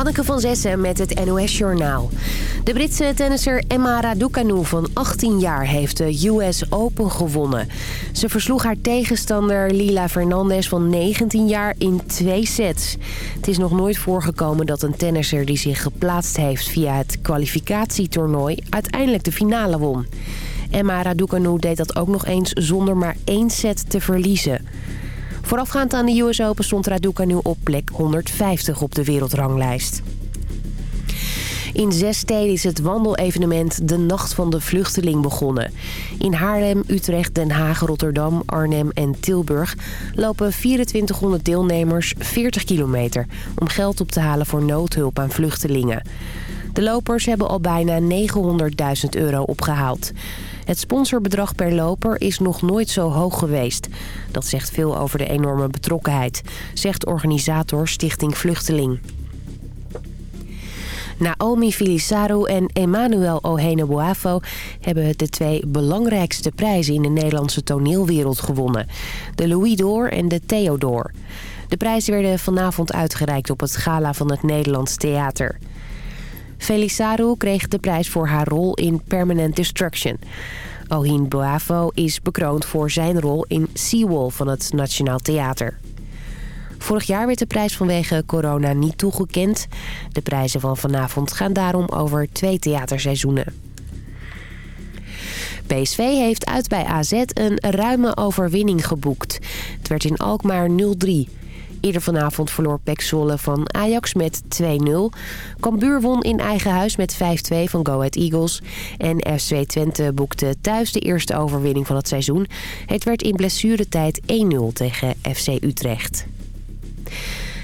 Hanneke van Zessen met het NOS Journaal. De Britse tennisser Emma Raducanu van 18 jaar heeft de US Open gewonnen. Ze versloeg haar tegenstander Lila Fernandez van 19 jaar in twee sets. Het is nog nooit voorgekomen dat een tennisser die zich geplaatst heeft via het kwalificatietoernooi uiteindelijk de finale won. Emma Raducanu deed dat ook nog eens zonder maar één set te verliezen. Voorafgaand aan de US Open stond Raducanu op plek 150 op de wereldranglijst. In zes steden is het wandelevenement De Nacht van de Vluchteling begonnen. In Haarlem, Utrecht, Den Haag, Rotterdam, Arnhem en Tilburg lopen 2400 deelnemers 40 kilometer... om geld op te halen voor noodhulp aan vluchtelingen. De lopers hebben al bijna 900.000 euro opgehaald. Het sponsorbedrag per loper is nog nooit zo hoog geweest. Dat zegt veel over de enorme betrokkenheid, zegt organisator Stichting Vluchteling. Naomi Filisaru en Emmanuel Ohene-Boafo hebben de twee belangrijkste prijzen in de Nederlandse toneelwereld gewonnen. De Louis d'Or en de Theodor. De prijzen werden vanavond uitgereikt op het gala van het Nederlands Theater. Felisaru kreeg de prijs voor haar rol in Permanent Destruction. Ohin Boafo is bekroond voor zijn rol in Seawall van het Nationaal Theater. Vorig jaar werd de prijs vanwege corona niet toegekend. De prijzen van vanavond gaan daarom over twee theaterseizoenen. PSV heeft uit bij AZ een ruime overwinning geboekt. Het werd in Alkmaar 0-3. Eerder vanavond verloor Pek Zwolle van Ajax met 2-0. Cambuur won in eigen huis met 5-2 van Go Ahead Eagles. En FC Twente boekte thuis de eerste overwinning van het seizoen. Het werd in blessuretijd 1-0 tegen FC Utrecht.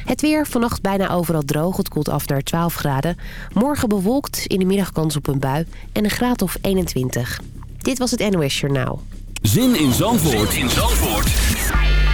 Het weer, vannacht bijna overal droog. Het koelt af naar 12 graden. Morgen bewolkt, in de middag kans op een bui en een graad of 21. Dit was het NOS Journaal. Zin in Zandvoort, zin in Zandvoort.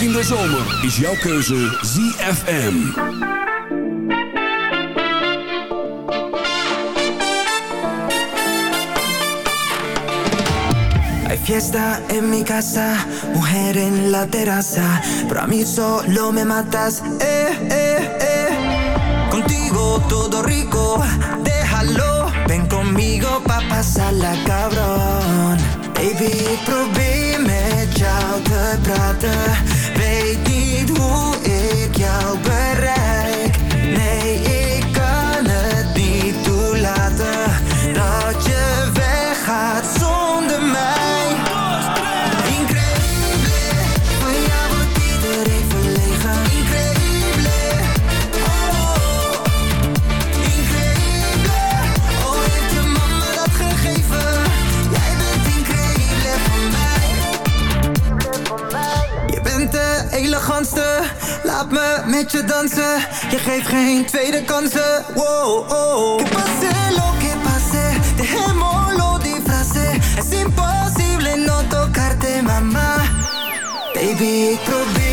In de zomer is jouw keuze ZFM. Hay fiesta en mi casa, mujer en la terraza, pero a mí solo me matas, eh, eh, eh. Contigo todo rico, déjalo, ven conmigo pa' pasarla cabrón. Baby, probeer met jou te praten, weet niet hoe ik jou bereik. Met je dansen. Je geeft geen tweede kansen. Wow, oh. Que pase lo que pase, dejémoslo disfrace. Es imposible no tocarte, mama. Baby, ik probeer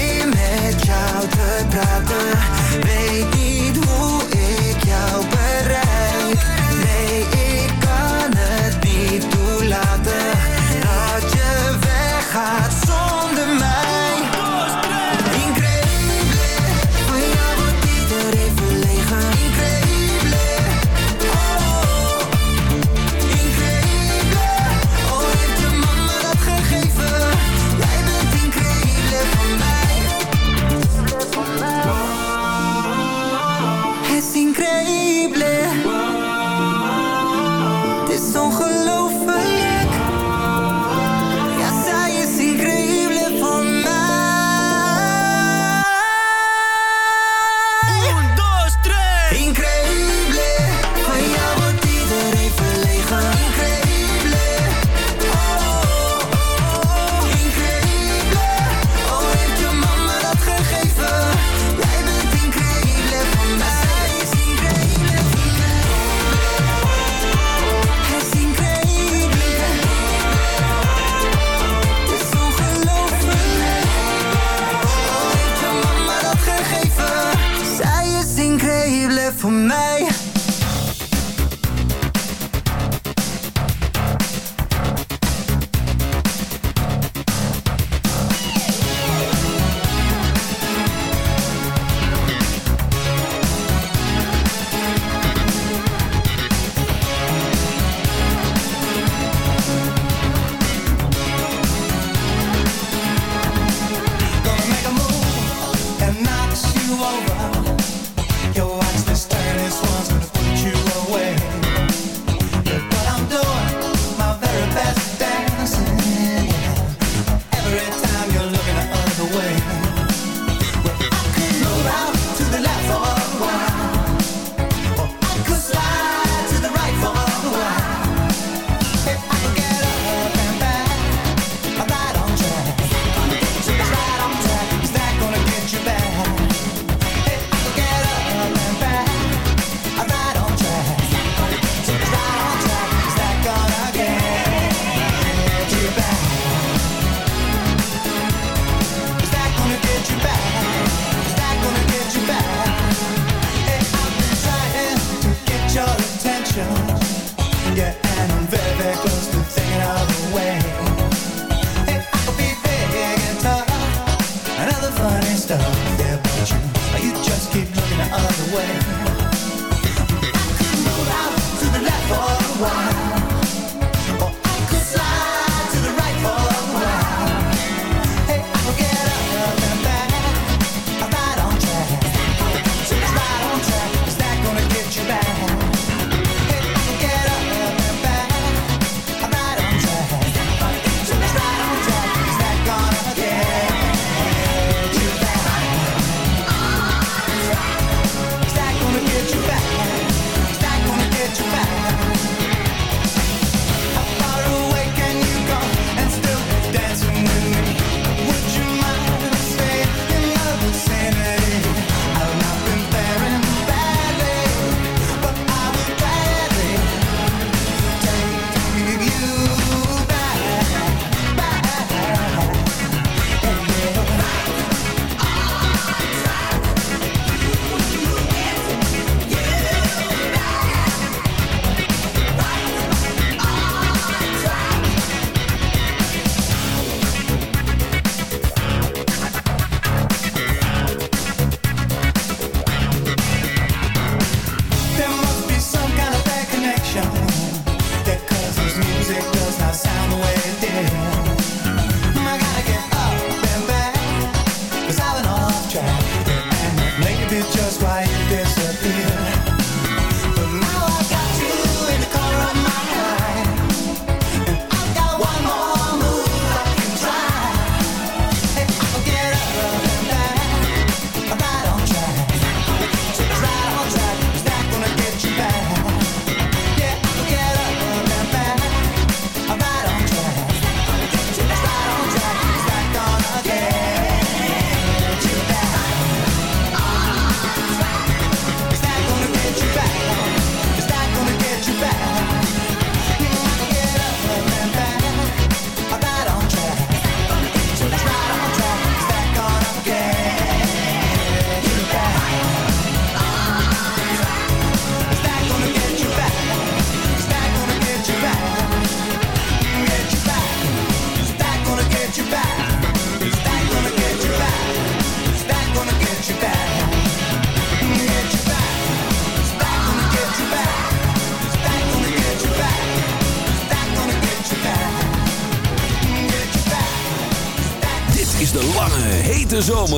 try. Make it just right disappear.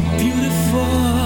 Beautiful.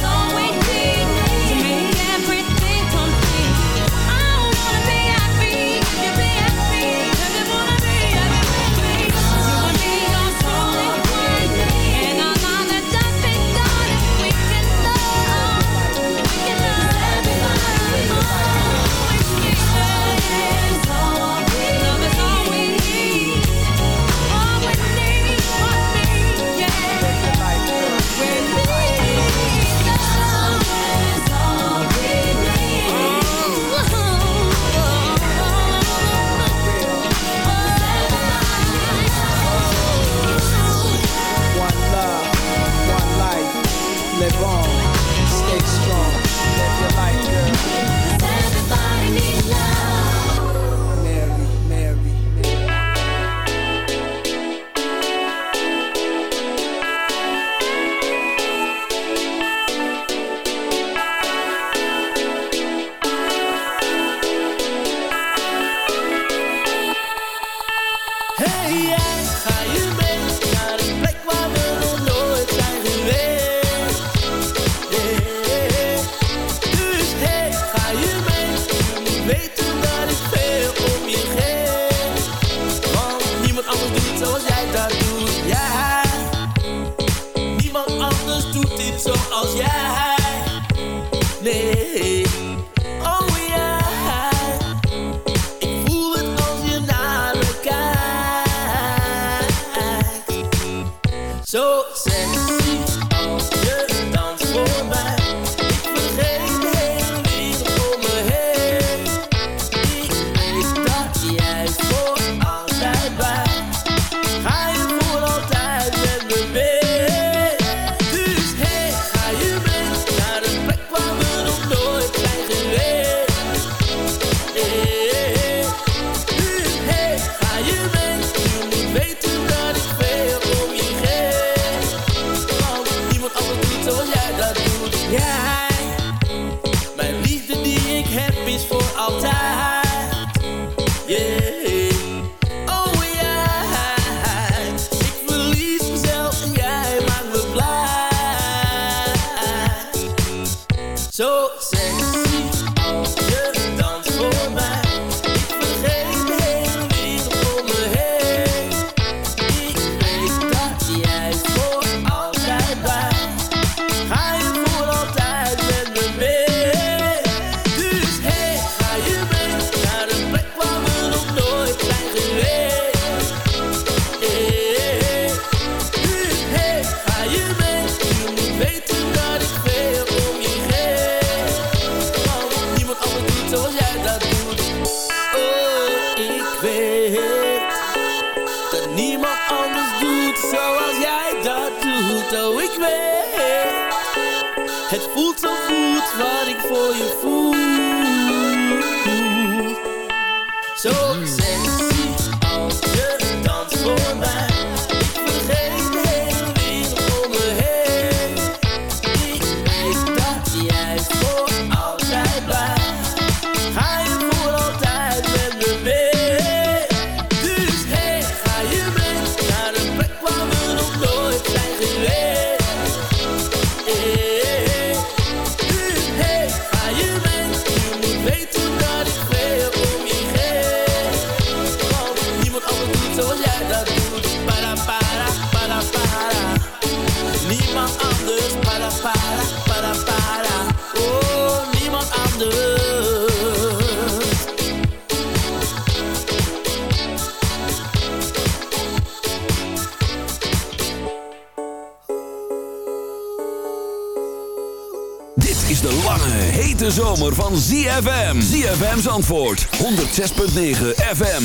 van ZFM. ZFM's antwoord. 106.9 FM.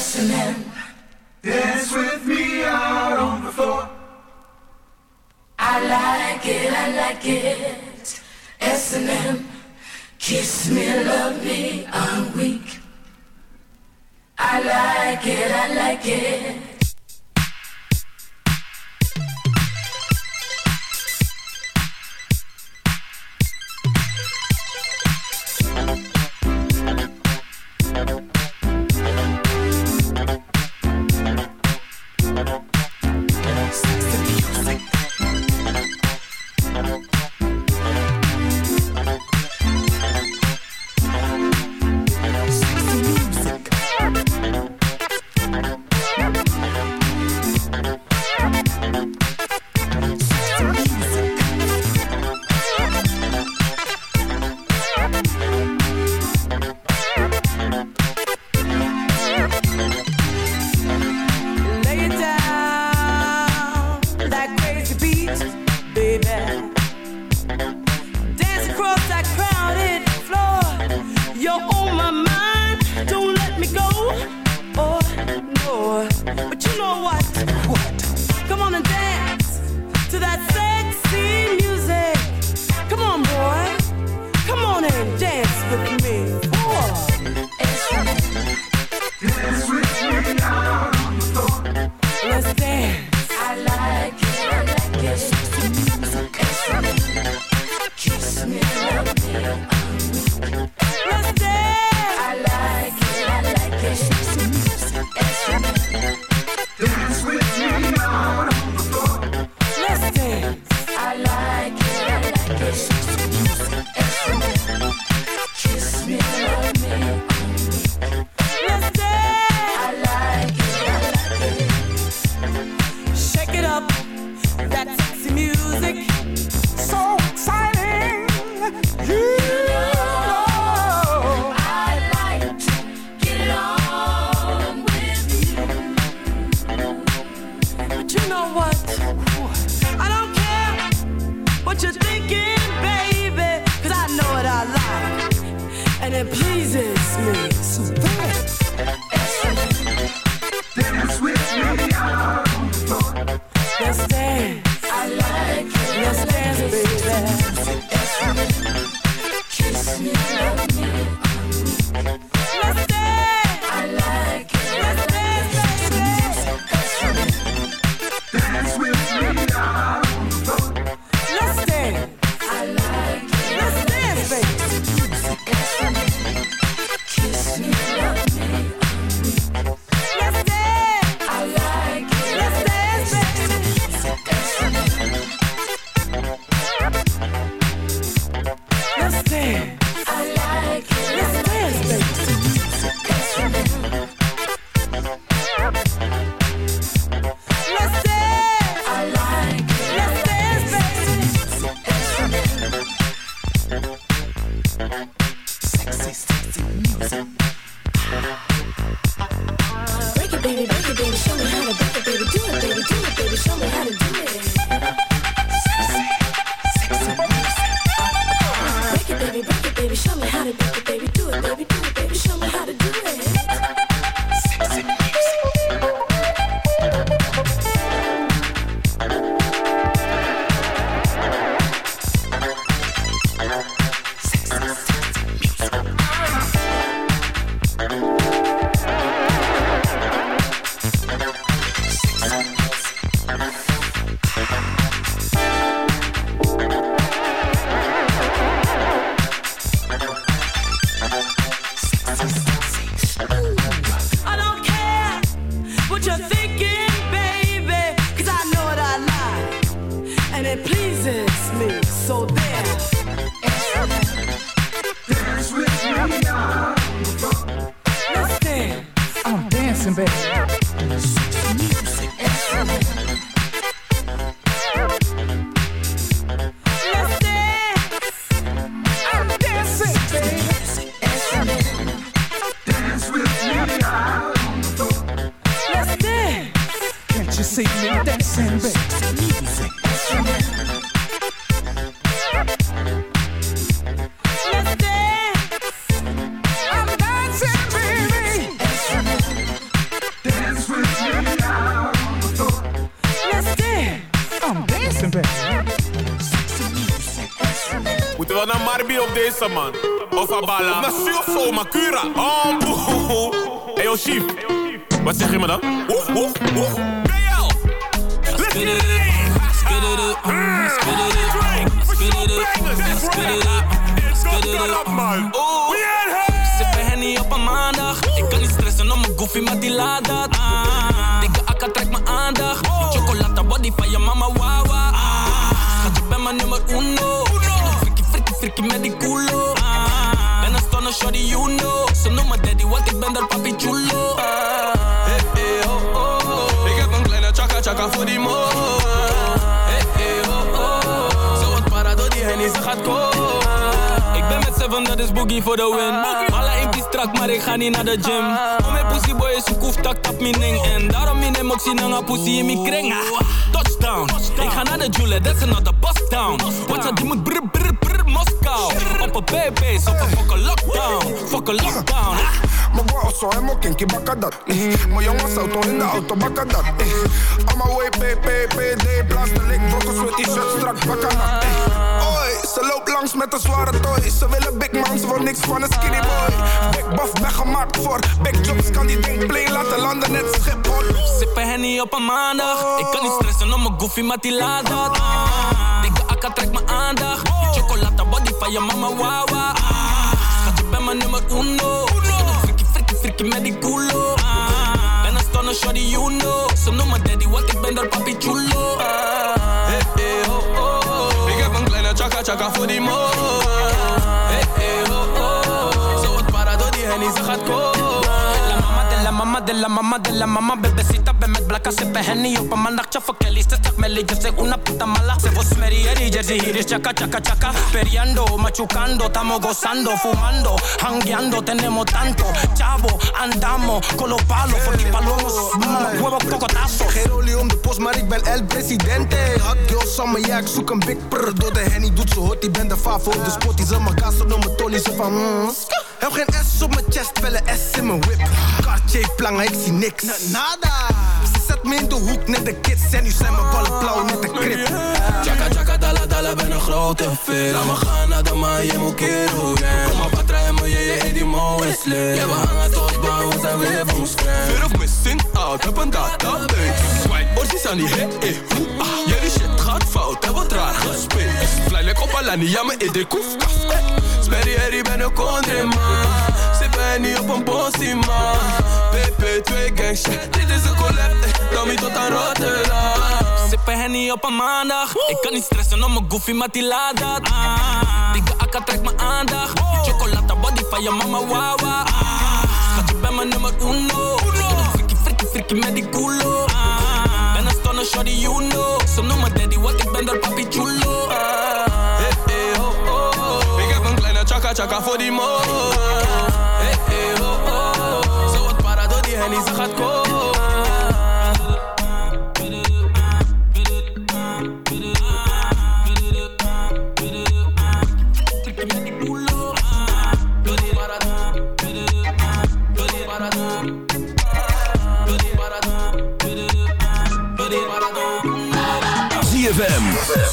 SNM. Dance with me out on the floor. I like it, I like it. SNM. Kiss me, love me, I'm weak. I like it, I like it. But you know what? What? Come on and dance. Op deze man? Of Abala? Naar Surfo, Makura? Oh, boe. Hey, yo, chief. Wat zeg je me dan? Oeh, oeh, oeh. BL! Let's get it in! It up, get it up, it up, get it up, get it up, man. Oeh. Sippen Henny op een maandag. Ik kan niet stressen om mijn goofy, maar die laat dat. Ah. Dikke akka trekt mijn aandacht. Chocolata body van je mama, wawa. Ah. Schat, je bent mijn nummer uno. Frikkie met die culo. Ah. Ben een stunner, shorty, you know. Ze noemen daddy, want ik ben daar papi chulo. Ah. Hey, hey, oh, oh, oh. Ik heb een kleine chaka chaka voor die mo. Hey, hey, oh, oh. Zo wat para door die hennie, ze gaat komen. Ik ben met seven, dat is boogie voor de win. Alle impies strak, maar ik ga niet naar de gym. Om mijn pussy boy is een koef, tak tap mijn ding. En daarom in hem ook zien hangen pussy in mijn kring. Ah, Touchdown, ik ga naar de Jule, that's another bust down. Wat die moet brr brr brr Op een BB's, op een fucking lockdown. Fucking lockdown. Mijn bro zo helemaal kinky bakken dat. eh. Mijn jongens auto in de auto bakken dat. eh. Allemaal way PPPD, blaas de lik, brokkels met t-shirt strak bakken dat. eh. Oi, ze loopt langs met een zware toy. Ze willen big man, ze wil niks van een skinny boy. Big buff, ben gemaakt voor big jobs, kan die ding play laten landen net Schiphol. Sippen Henny op een maandag. Ik kan niet stressen om mijn goofy, maar die laat dat. Ah. Dikke akka trekt mijn aandacht. Van je mama, wawa. Ah. Schat, je bent mijn nummer uno. Frikkie, frikkie, frikkie met die culo. Ah. Ben een stunner, shorty, you know. Ze noemen daddy, want ik ben daar papi chulo. Ah. Hey, hey, oh, oh. Ik heb een kleine chaka chaka voor die mo. De la mama de la mama Bebecita ben met blakka sippen henny op een maandag Chaffa Kelly, ze una puta mala Se vos merieri, jersey hier is chaka chaka chaka Periando, machucando, estamos gozando Fumando, hangueando, tenemos tanto Chavo, andamos con los palos Por die palomos, mm, huevo cocotazo Geen olie om de post, maar ik ben El Presidente. Hot girl summer, ja, ik zoek een big prr. Door de henny doet ze hot, ik ben de favo de spot. Die ze mijn gas op mijn Tony, ze van mm. Heb geen S op mijn chest, wel een S in mijn whip. Cartier plangen, ik zie niks. Nada. Ze zet me in de hoek, net de kids. En nu zijn mijn ballen blauw, net de krip. Chaka chaka dala dala ben een grote fit Laat me gaan naar de maan, je moet kero gang Kom maar patra en me, je je in die mo is lit Ja, we hangen tot bang, we zijn weer boomscram Fear of missing out, heb een database Swipe, orsies aan die hit, eh, hoe, ah Jullie shit gaat fout, heb wat raar gespeeld like op Alani, ja, me in de koefkaf Sperry Harry, ben een country man. Sippen niet op een possie man. PP2 gang shit, dit is een collab, eh, Tommy tot aan Rotterdam. Sippen henny op een maandag. Ik kan niet stressen om mijn goofy, maar die laat dat. Ah. Dikke akka trekt mijn aandacht. Die chocolata body van je mama, wawa ah. Schat, je bent mijn nummer uno. Frikkie, frikkie, frikkie met die culo. Ah. Ben een stunner, shorty, you know. Ze noemen daddy, want ik ben daar papi chulo. Ah chaka voor die mo. Hey, hey, oh, oh. Zo wat para die hennie, ze gaat komen.